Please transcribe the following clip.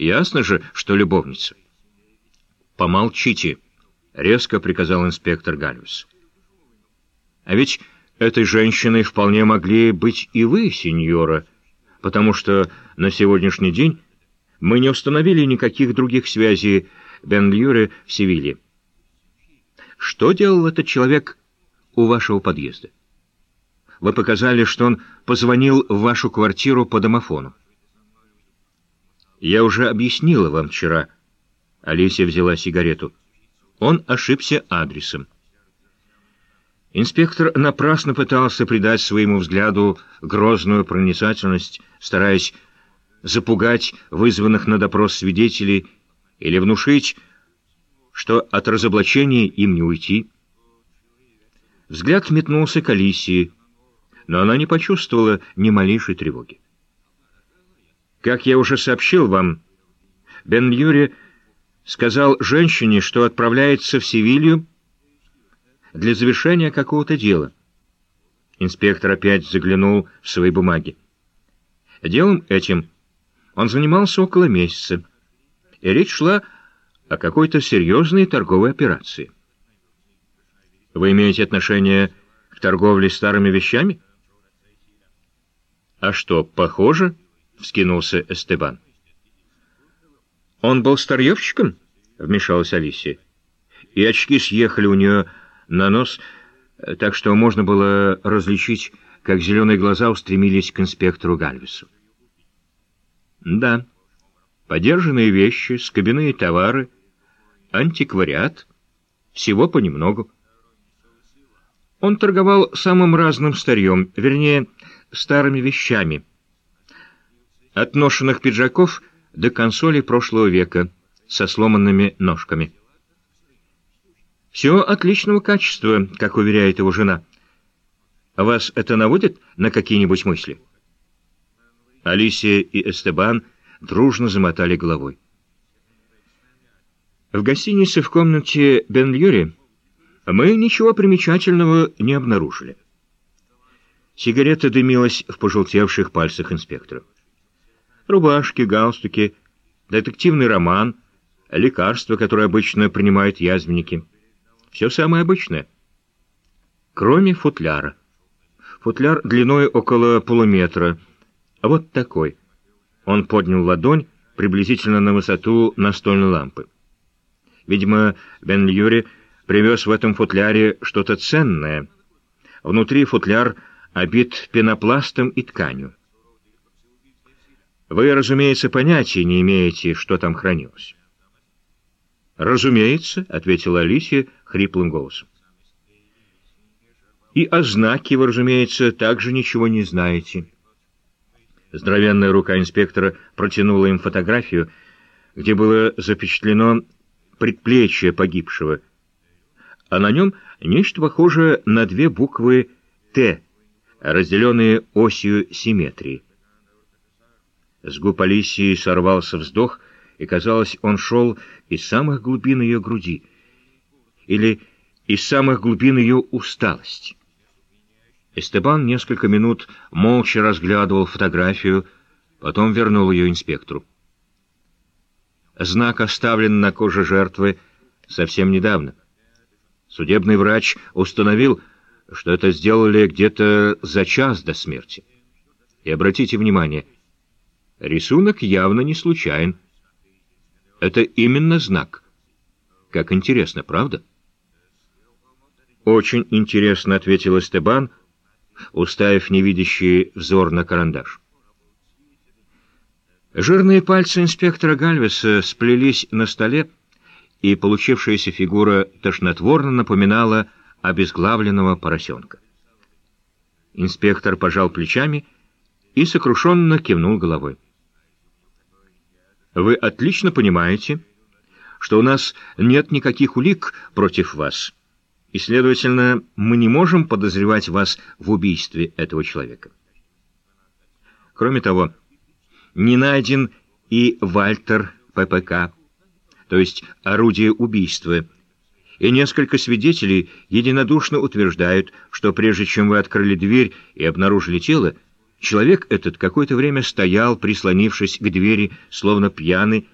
Ясно же, что любовница. «Помолчите», — резко приказал инспектор Гальвис. «А ведь этой женщиной вполне могли быть и вы, сеньора, потому что на сегодняшний день мы не установили никаких других связей Бен-Льюре в Севилье. Что делал этот человек у вашего подъезда? Вы показали, что он позвонил в вашу квартиру по домофону. Я уже объяснила вам вчера. Алисия взяла сигарету. Он ошибся адресом. Инспектор напрасно пытался придать своему взгляду грозную проницательность, стараясь запугать вызванных на допрос свидетелей или внушить, что от разоблачения им не уйти. Взгляд метнулся к Алисии, но она не почувствовала ни малейшей тревоги. Как я уже сообщил вам, Бен Юри сказал женщине, что отправляется в Севилью для завершения какого-то дела. Инспектор опять заглянул в свои бумаги. Делом этим он занимался около месяца, и речь шла о какой-то серьезной торговой операции. Вы имеете отношение к торговле старыми вещами? А что, похоже? Вскинулся Эстебан. Он был старьевщиком? Вмешалась Алисия. И очки съехали у нее на нос, так что можно было различить, как зеленые глаза устремились к инспектору Гальвису. Да, подержанные вещи, скобяные товары — антиквариат, всего понемногу. Он торговал самым разным старьем, вернее, старыми вещами. От ношенных пиджаков до консолей прошлого века со сломанными ножками. Все отличного качества, как уверяет его жена. Вас это наводит на какие-нибудь мысли? Алисия и Эстебан дружно замотали головой. В гостинице в комнате Бен-Юри мы ничего примечательного не обнаружили. Сигарета дымилась в пожелтевших пальцах инспектора. Рубашки, галстуки, детективный роман, лекарства, которые обычно принимают язвенники. Все самое обычное. Кроме футляра. Футляр длиной около полуметра. А вот такой. Он поднял ладонь приблизительно на высоту настольной лампы. Видимо, Бен Льюри привез в этом футляре что-то ценное. Внутри футляр обит пенопластом и тканью. Вы, разумеется, понятия не имеете, что там хранилось. «Разумеется», — ответила Алисия хриплым голосом. «И о знаке вы, разумеется, также ничего не знаете». Здоровенная рука инспектора протянула им фотографию, где было запечатлено предплечья погибшего, а на нем нечто похожее на две буквы «Т», разделенные осью симметрии. С губ Алисии сорвался вздох, и, казалось, он шел из самых глубин ее груди или из самых глубин ее усталости. Эстебан несколько минут молча разглядывал фотографию, потом вернул ее инспектору. Знак оставлен на коже жертвы совсем недавно. Судебный врач установил, что это сделали где-то за час до смерти. И обратите внимание, рисунок явно не случайен. Это именно знак. Как интересно, правда? «Очень интересно», — ответил Эстебан, уставив невидящий взор на карандаш. Жирные пальцы инспектора Гальвеса сплелись на столе, и получившаяся фигура тошнотворно напоминала обезглавленного поросенка. Инспектор пожал плечами и сокрушенно кивнул головой. «Вы отлично понимаете, что у нас нет никаких улик против вас, и, следовательно, мы не можем подозревать вас в убийстве этого человека. Кроме того, не найден и Вальтер ППК, то есть орудие убийства, и несколько свидетелей единодушно утверждают, что прежде чем вы открыли дверь и обнаружили тело, Человек этот какое-то время стоял, прислонившись к двери, словно пьяный,